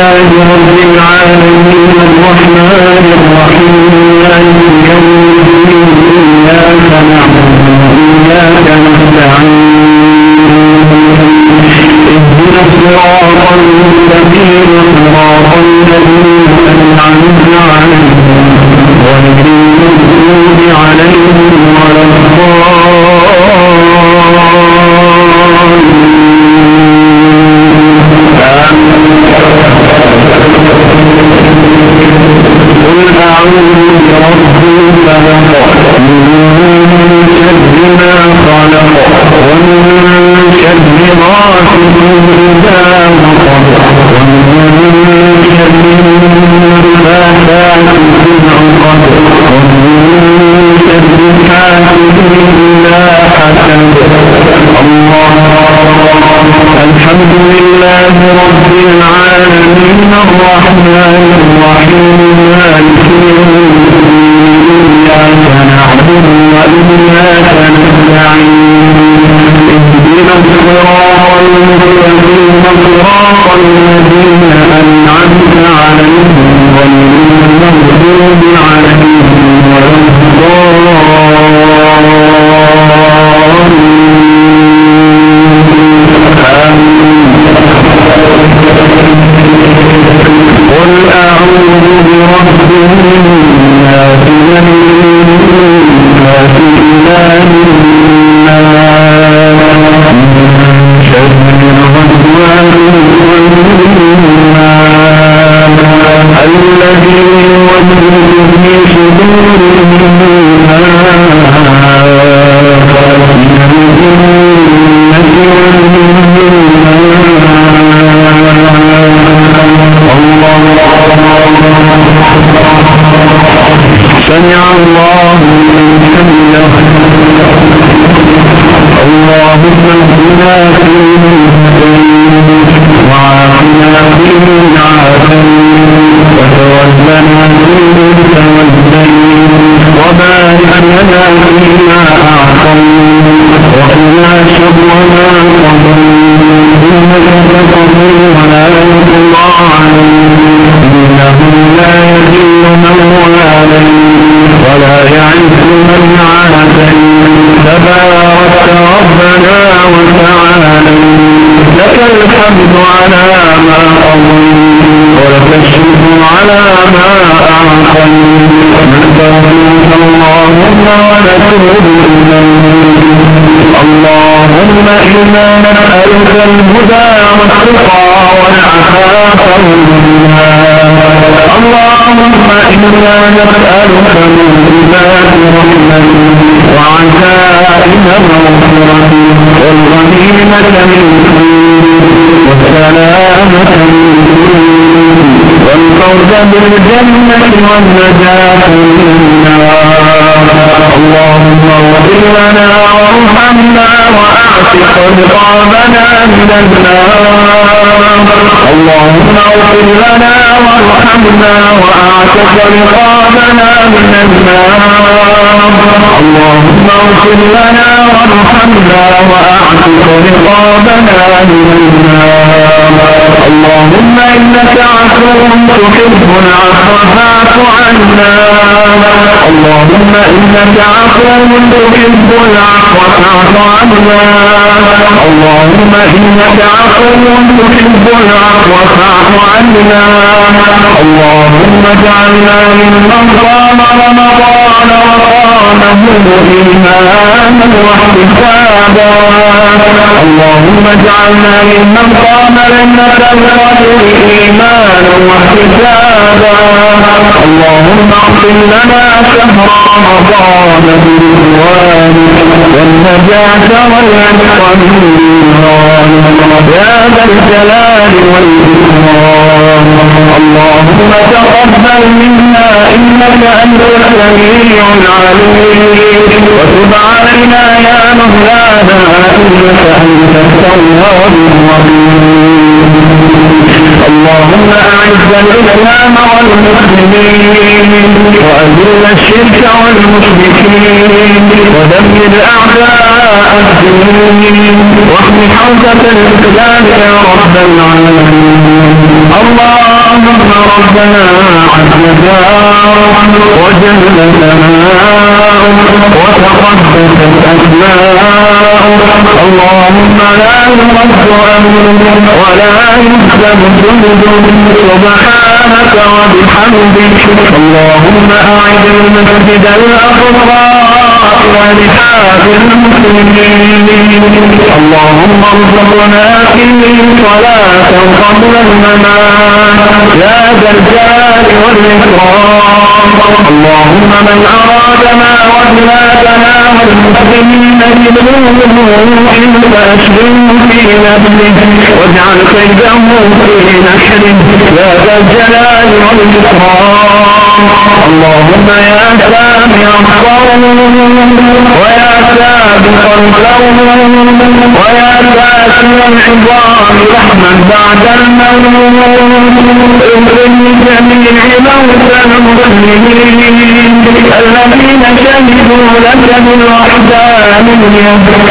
الله إذا حسد الله الحمد لله رب العالمين. الرحمن الرحيم مالك يوم الدين إياك نعبد وإياك نستعين. اهدنا الصراط dünya ونتوب إليك اللهم إنا نسألك الهدى والتقى والعفاف اللهم إنا نسألك موجبات رحمتك وعزائم مغفرتك والغنيمة من كل والسلامة من والفوز بالجنة والنجاة من النار اللهم اغفر لنا وارحمنا واعتق رقابنا من النار. اللهم اغفر لنا وارحمنا وأعتق رقابنا من النار. اللهم اغفر لنا وارحمنا وأعتق رقابنا من النار. اللهم إنك عفو تحب العفو فاعف عنا. اللهم إنك عفو تحب العفو فاعف عنا اللهم إنك عفو تحب العفو فاعف عنا. اللهم اجعلنا ممن قام رمضان وقامه ايمانا واحتسابا. اللهم اجعلنا ممن قام ليلة القدر إيمانا واحتسابا. اللهم اغفر لنا شهر رمضان برضوانك والنجاة والعتق من النيران يا ذا الجلال والإكرام. اللهم تقبل منا إنك أنت السميع العليم. وتب علينا يا مولانا إنك أنت التواب الرحيم. اللهم أعز الإسلام والمسلمين وأذل الشرك والمشركين ودمر أعداء الدين واحم حوزة الإسلام يا رب العالمين. اللهم ربنا عز جارك وجل ثناؤك وتقدست أسماؤك اللهم لا يرد أمرك ولا جندك سبحانك وبحمدك اللهم أعد المسجد الأقصى. ولحاف المسلمين اللهم ارزقنا فيه صلاة قبل الممات يا ذا الجلال والإكرام اللهم من أرادنا وبلادنا والمسلمين بنوح فأشغله في نفسه واجعل كيده في نحره يا ذا الجلال والإكرام اللهم يا سامع الصوم ويا سابق القوم ويا كاسر العظام رحما بعد الموت. اغفر لجميع موتى المسلمين الذين شهدوا لك بالوحدانية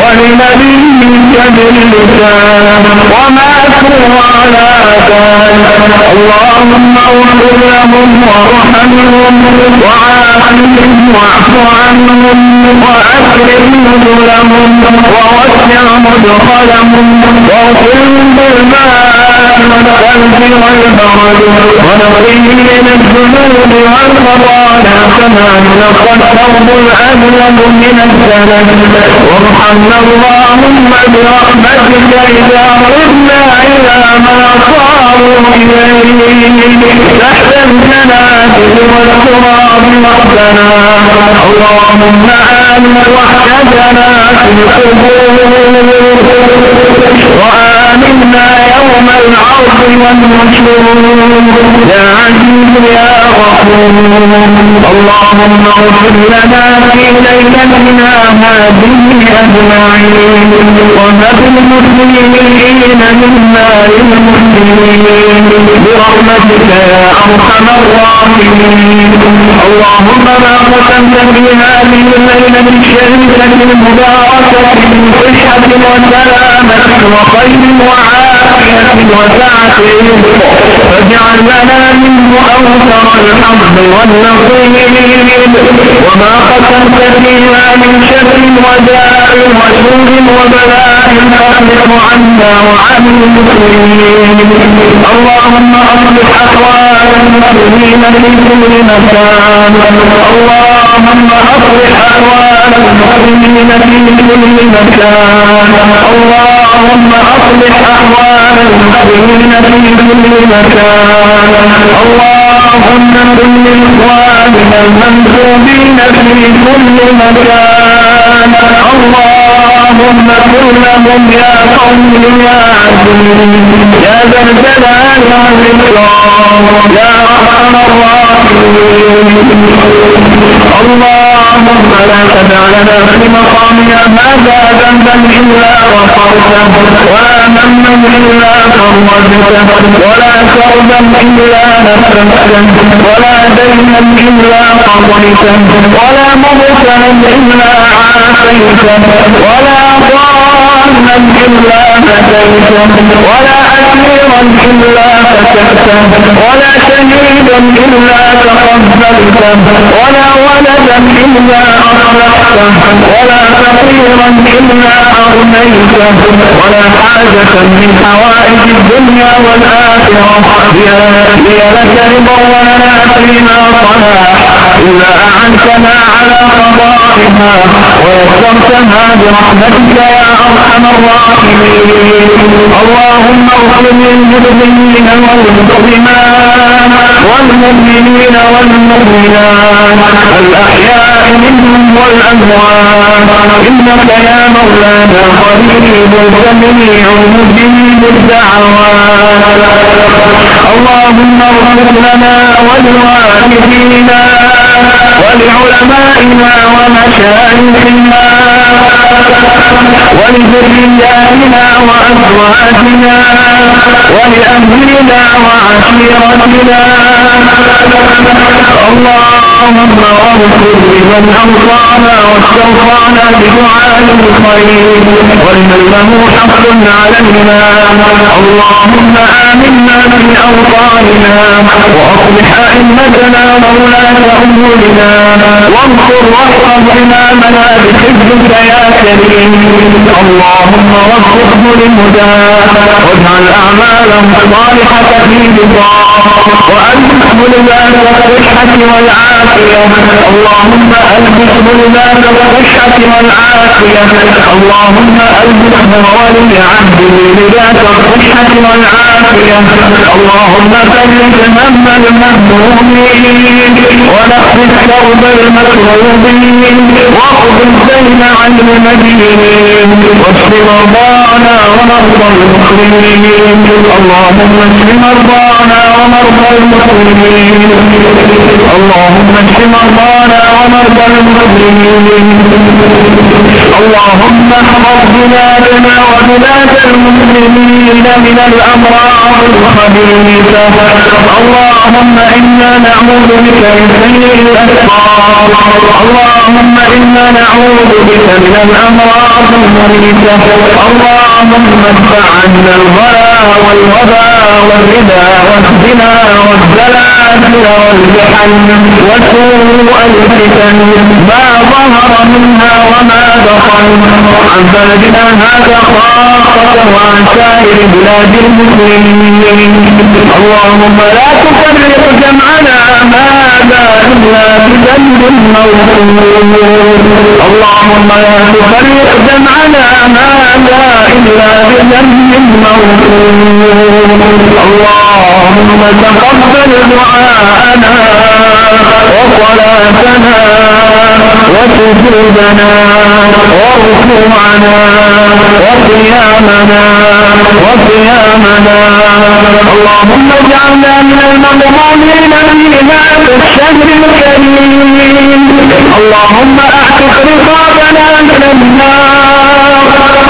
ولنبيك باللسان وماتوا على ذلك. اللهم اغفر لهم وارحمهم وعافهم واعف عنهم. واكرم نزلهم ووسع مدخلهم واغفرهم بالماء والثلج والبرد ونقيهم من الذنوب والخطايا كما ينقى الثوب الابيض من الدنس وارحمنا اللهم برحمتك اذا عدنا إلى ما صاروا اليه تحت الجنازل والتراب وحدنا اللهم آمن وحدنا في القبور. وآمنا يا عزيز يا غفور اللهم اغفر لنا في ليلتنا هذه أجمعين وهب المسلمين منا للمسلمين برحمتك يا أرحم الراحمين اللهم ما قسمت في هذه الليلة الشريفة المباركة من صحة وسلامة وخير وعافية وسعة رزق فاجعل لنا منه أوثر الحظ والنصيب وما قسمت فيها من شر وداء وسوء وبلاء فاخلق عنا وعن المسلمين اللهم اصلح احوال المسلمين في كل مكان اللهم اصلح احوال المسلمين في كل مكان اللهم أصلح أحوال المسلمين في كل مكان. اللهم كن لإخواننا المنسوبين في كل مكان. اللهم كن لهم يا قوم يا عزيز. يا ذا الجلال والإكرام. يا أرحم الراحمين. اللهم لا تدع لنا في مقامنا هذا ذنبا إلا غفرته ولا منا إلا فرجته ولا كربا إلا نفسته ولا دينا إلا قضيته ولا مبتلا إلا عافيته ولا ضالا الا هديته ولا اسيرا الا فتحته ولا شهيدا الا تقبلته ولا ولدا الا اصلحته ولا فقيرا الا اغنيته ولا حاجة من حوائج الدنيا والاخرة هي لك رضا ولنا فيما صلاح إلا اعنتنا على قضائها ويسرتها برحمتك يا الراحمين اللهم اغفر للمسلمين والمسلمات والمؤمنين والمؤمنات الاحياء منهم والاموات انك يا مولانا قريب سميع مجيب الدعوات اللهم اغفر لنا ولوالدينا. ولعلمائنا ومشايخنا ولذرياتنا وأزواجنا ولأهلنا وعشيرتنا اللهم اغفر لمن أوصانا واستوصانا بدعاء الخير له حق علينا. اللهم آمنا في أوطاننا وأصلح أئمتنا وولاة أمورنا وانصر واحفظ إمامنا بحفظك يا كريم. اللهم وفقه للهدى واجعل أعمالهم صالحة في رضاك وألبسه لباس الصحة والعافية. اللهم ألبسه لباس الصحة والعافية. اللهم وألزمه ولي عبده لباس الصحة والعافية اللهم فرج هم المهمومين ونقض الكرب المكروبين واقض الدين عن المدينين واشف مرضانا ومرضى المسلمين اللهم اشف مرضانا ومرضى المسلمين اللهم اشف مرضانا ومرضى المسلمين. اللهم احفظ بلادنا وبلاد المسلمين من الأمراض الخبيثة. اللهم إنا نعوذ بك من سيء الاسقام اللهم إنا نعوذ بك من الأمراض المميته اللهم ادفع عنا الغلا والوباء والربا والزنا والجحن وسوء الفتن ما ظهر منها وما بطن عن بلدنا هذا خاصة وعن سائر بلاد المسلمين اللهم لا تفرق جمعنا هذا إلا بذنب موجود اللهم لا تفرق جمعنا هذا إلا بذنب موجود اللهم تقبل دعاءنا وصلاتنا وسجودنا وركوعنا وقيامنا وقيامنا اللهم اجعلنا من المضمونين في هذا الشهر الكريم. اللهم اعتق رقابنا من النار.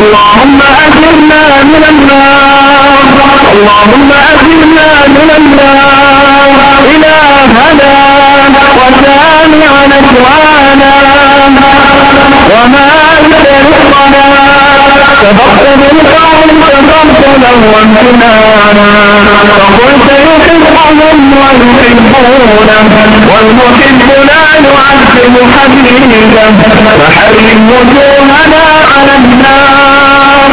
اللهم أجرنا من النار. اللهم أجرنا من وما رزقنا سبقت بالقول سبقت لو امتنانا فقلت يحبهم ويحبونه والمحب لا يعذب حبيبه فحرم وجوهنا على النار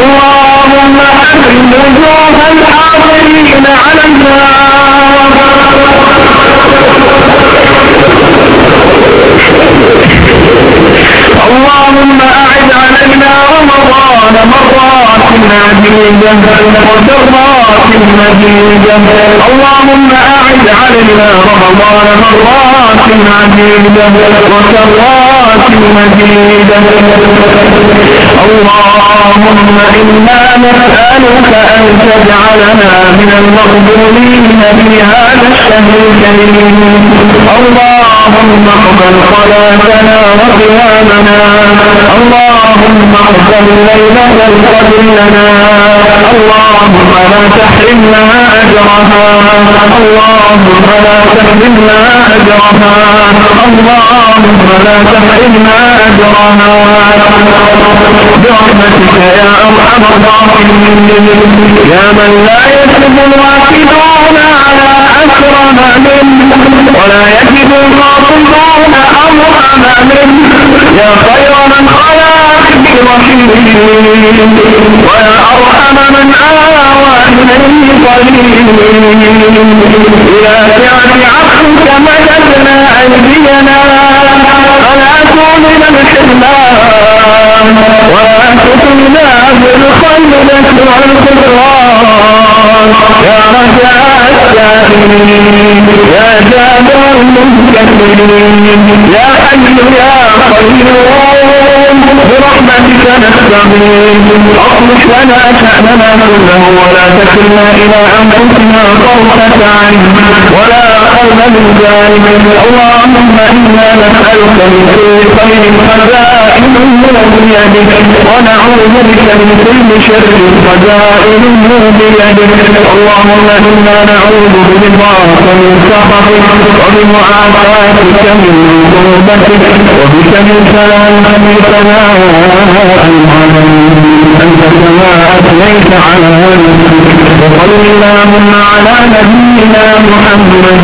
اللهم حرم وجوه الحاضرين عديدة وسرات اللهم أعد علينا رمضان مرات عديدة وسرات مديدة اللهم إنا نسألك أن تجعلنا من المقبولين في هذا الشهر الكريم. اللهم اقبل صلاتنا وقيامنا. اللهم اقبل ليلة القدر لنا. اللهم لا تحرمنا أجرها. اللهم لا تحرمنا أجرها. اللهم لا تحرمنا أجرها. برحمتك يا أرحم الراحمين. يا من لا يسلب الواكدون على أكرم منه ولا يجد الغافلون أرحم منه يا خير من خلا برحيم ويا أرحم من إليه قليل. إلى سعة عفوك مددنا أيدينا. فلا تؤمن الحرمان ولا تؤمنا بالخيرة والخضران يا رجاء يا جابر المنكسرين يا حي يا قيوم برحمتك نستغيث اصلح لنا شأننا كله ولا تكلنا إلى أنفسنا طرفة عين ولا من ذلك اللهم إنا نسألك من كل خير خزائنه بيدك ونعوذ بك من كل شر خزائنه بيدك اللهم إنا نعوذ برضاك من سخطك وبمعافاتك من عقوبتك وبك من سلامتك ثناء أنت كما أثنيت على وصل اللهم على نبينا محمد